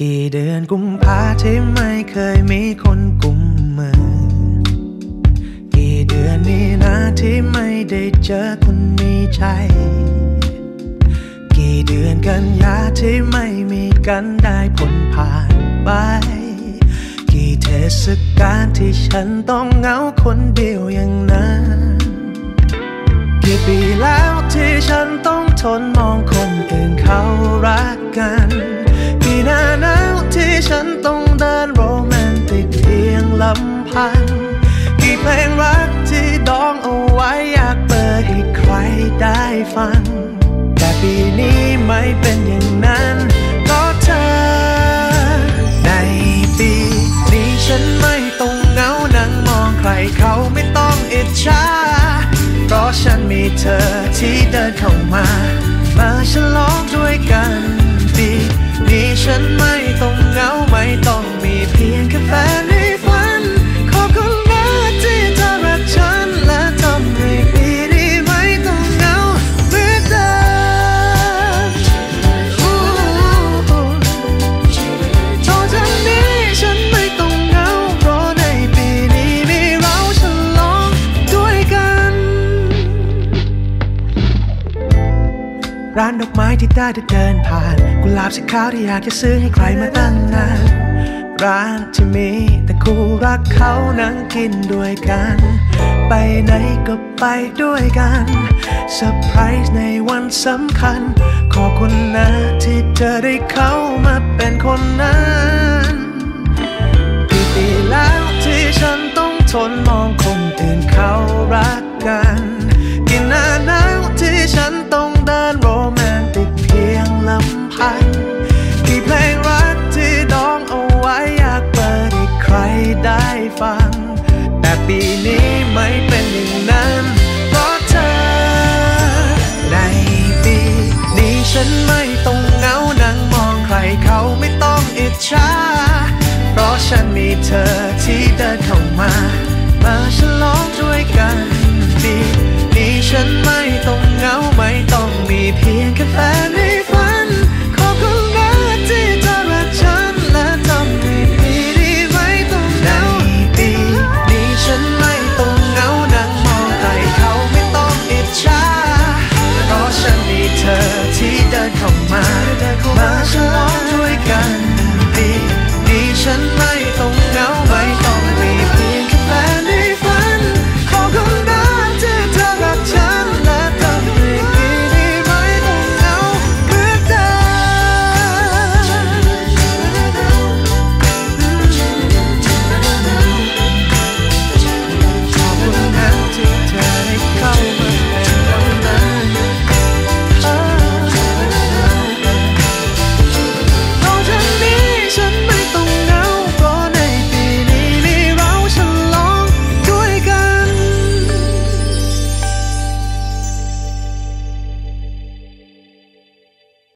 กี่เดือนกุมภาที่ไม่เคยมีคนกุมมือ กี่เดือนนี้นะที่ไม่ได้เจอคนมีใจ กี่เดือนกันยาที่ไม่มีกันได้ผลผ่านไป กี่เทศกาลที่ฉันต้องเหงาคนเดียวอย่างนั้น กี่ปีแล้วที่ฉันต้องทนมองคนอื่นเขารักกัน กี่นาน ฉันต้องเดินโรแมนติกเพียงลำพัง กี่เพลงรักที่ดองเอาไว้อยากเปิดให้ใครได้ฟัง แต่ปีนี้ไม่เป็นอย่างนั้นก็เธอ ในปีนี้ฉันไม่ต้องเหงานั่งมองใครเขาไม่ต้องอิจฉาเพราะฉันมีเธอที่เดินเข้ามา มาฉลองด้วยกัน ร้านดอกไม้ที่ได้เดินผ่าน กุหลาบสีขาวที่อยากจะซื้อให้ใครมาตั้งนานร้านที่มีแต่คู่รักเขานั่งกินด้วยกัน ไปไหนก็ไปด้วยกันเซอร์ไพรส์ในวันสำคัญ ขอบคุณนะที่เธอได้เข้ามาเป็นคนนั้นกี่ปีแล้วที่ฉันต้องทนม ฟัง แต่ปีนี้ไม่เป็นอย่างนั้น เพราะเธอ ในปีนี้ฉันไม่ต้องเงานั่งมองใครเขาไม่ต้องอิจฉา เพราะฉันมีเธอที่เดินเข้ามา มาฉลองด้วยกัน